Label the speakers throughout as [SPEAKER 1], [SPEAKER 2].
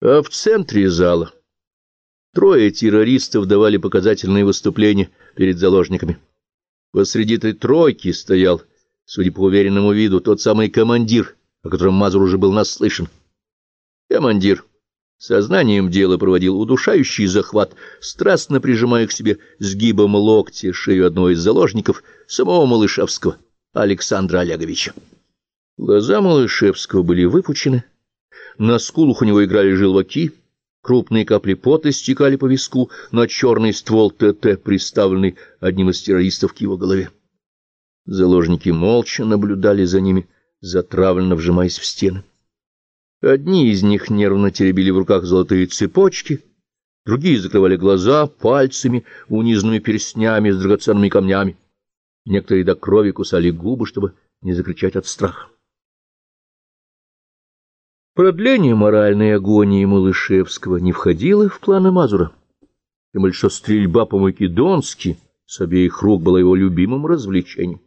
[SPEAKER 1] А в центре зала трое террористов давали показательные выступления перед заложниками. Посреди этой тройки стоял, судя по уверенному виду, тот самый командир, о котором Мазур уже был наслышан. Командир сознанием дела проводил удушающий захват, страстно прижимая к себе сгибом локтя шею одного из заложников, самого Малышевского, Александра Олеговича. Глаза Малышевского были выпучены, на скулах у него играли желваки, крупные капли пота стекали по виску на черный ствол ТТ, приставленный одним из террористов к его голове. Заложники молча наблюдали за ними, затравленно вжимаясь в стены. Одни из них нервно теребили в руках золотые цепочки, другие закрывали глаза пальцами, унизанными перстнями с драгоценными камнями. Некоторые до крови кусали губы, чтобы не закричать от страха. Продление моральной агонии Малышевского не входило в планы Мазура. Тем более, что стрельба по-македонски с обеих рук была его любимым развлечением.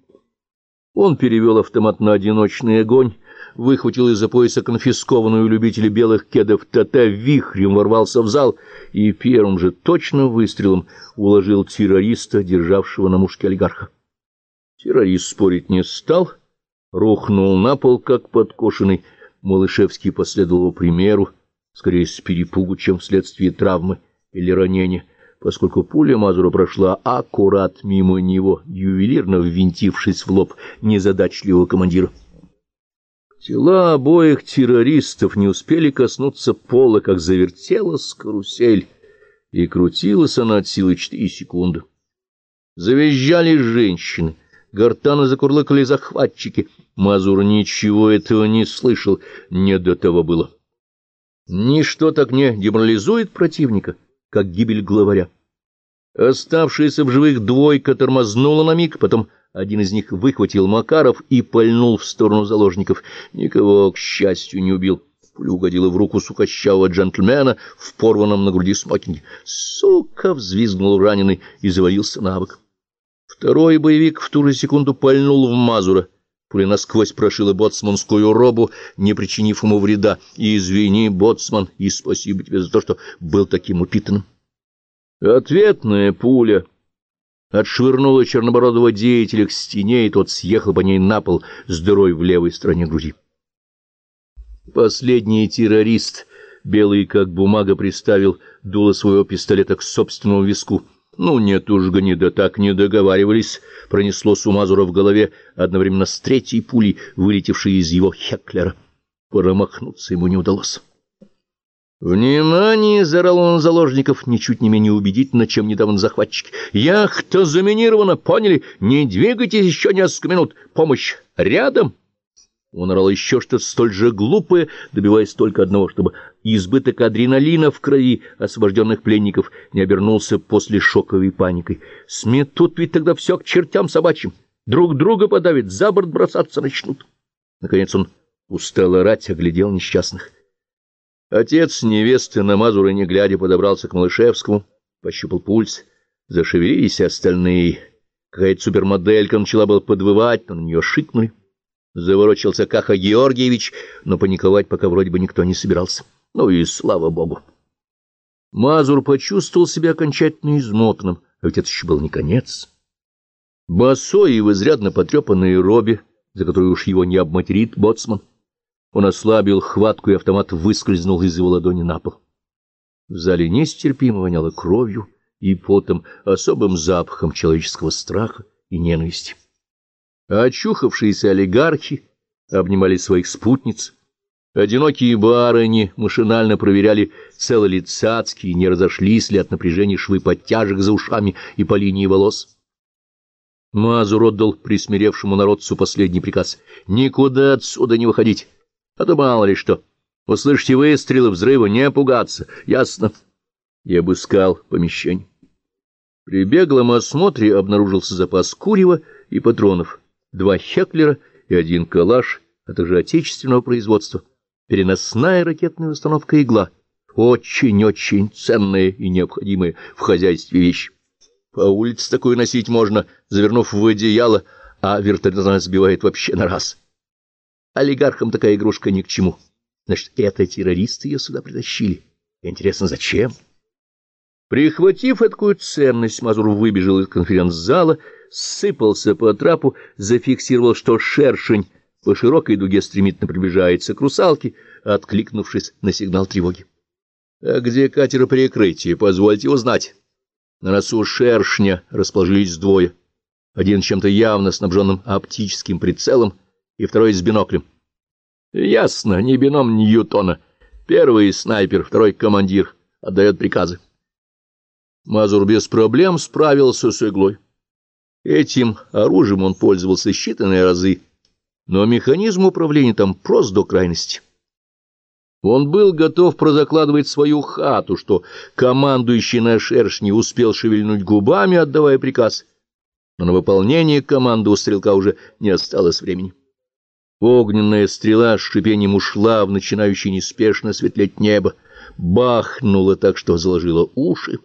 [SPEAKER 1] Он перевел автомат на одиночный огонь, выхватил из-за пояса конфискованную любителя белых кедов ТТ, вихрем ворвался в зал и первым же точным выстрелом уложил террориста, державшего на мушке олигарха. Террорист спорить не стал, рухнул на пол, как подкошенный, Малышевский последовал его примеру, скорее с перепугу, чем вследствие травмы или ранения, поскольку пуля Мазура прошла аккурат мимо него, ювелирно ввинтившись в лоб незадачливого командира. Тела обоих террористов не успели коснуться пола, как завертелась карусель, и крутилась она от силы четыре секунды. Завизжали женщины, гортаны закурлыкали захватчики — Мазур ничего этого не слышал, не до того было. Ничто так не деморализует противника, как гибель главаря. Оставшаяся в живых двойка тормознула на миг, потом один из них выхватил Макаров и пальнул в сторону заложников. Никого, к счастью, не убил. Пуля угодила в руку сухощавого джентльмена в порванном на груди смокинге. «Сука!» — взвизгнул раненый и завалился на бок. Второй боевик в ту же секунду пальнул в Мазура. Пуля насквозь прошила боцманскую робу, не причинив ему вреда. И извини, боцман, и спасибо тебе за то, что был таким упитанным. Ответная пуля отшвырнула чернобородого деятеля к стене, и тот съехал по ней на пол с дырой в левой стороне груди. Последний террорист, белый как бумага, приставил дуло своего пистолета к собственному виску — ну, нет уж, гнида, так не договаривались. Пронесло Сумазура в голове одновременно с третьей пулей, вылетевшей из его Хеклера. Промахнуться ему не удалось. «Внимание!» — заорал он заложников, ничуть не менее убедительно, чем недавно захватчики. «Яхта заминирована, поняли? Не двигайтесь еще несколько минут. Помощь рядом!» Он орал еще что-то столь же глупое, добиваясь только одного, чтобы избыток адреналина в крови освобожденных пленников не обернулся после шоковой паникой. Сметут ведь тогда все к чертям собачьим, друг друга подавят, за борт бросаться начнут. Наконец он устал орать, оглядел несчастных. Отец невесты на Мазура не глядя подобрался к Малышевскому, пощупал пульс, зашевелились остальные. Какая-то супермоделька начала было подвывать, но на нее шикнули. Заворочился Каха Георгиевич, но паниковать пока вроде бы никто не собирался. Ну и слава богу. Мазур почувствовал себя окончательно измотанным, а ведь это еще был не конец. Босой и в изрядно потрепанной робе, за которую уж его не обматерит боцман, он ослабил хватку, и автомат выскользнул из его ладони на пол. В зале нестерпимо воняло кровью и потом, особым запахом человеческого страха и ненависти а очухавшиеся олигархи обнимали своих спутниц. Одинокие барыни машинально проверяли, целы ли цацки, не разошлись ли от напряжения швы подтяжек за ушами и по линии волос. Мазур отдал присмиревшему народцу последний приказ — никуда отсюда не выходить, а то мало ли что. Услышите выстрелы, взрывы, не пугаться, ясно? Я обыскал помещение. При беглом осмотре обнаружился запас курева и патронов два Хеклера и один калаш, а также отечественного производства, переносная ракетная установка «Игла», очень-очень ценная и необходимая в хозяйстве вещь. По улице такую носить можно, завернув в одеяло, а вертолет сбивает вообще на раз. Олигархам такая игрушка ни к чему. Значит, это террористы ее сюда притащили. Интересно, зачем? Прихватив такую ценность, Мазур выбежал из конференц-зала, сыпался по трапу, зафиксировал, что шершень по широкой дуге стремительно приближается к русалке, откликнувшись на сигнал тревоги. — А где катер прикрытия? Позвольте узнать. На носу шершня расположились двое. Один чем-то явно снабженным оптическим прицелом, и второй с биноклем. Ясно, ни бином Ньютона. Первый снайпер, второй командир, отдает приказы. Мазур без проблем справился с иглой. Этим оружием он пользовался считанные разы, но механизм управления там прост до крайности. Он был готов прозакладывать свою хату, что командующий на шершне успел шевельнуть губами, отдавая приказ, но на выполнение команды у стрелка уже не осталось времени. Огненная стрела с шипением ушла в начинающее неспешно светлеть небо, бахнула так, что заложила уши.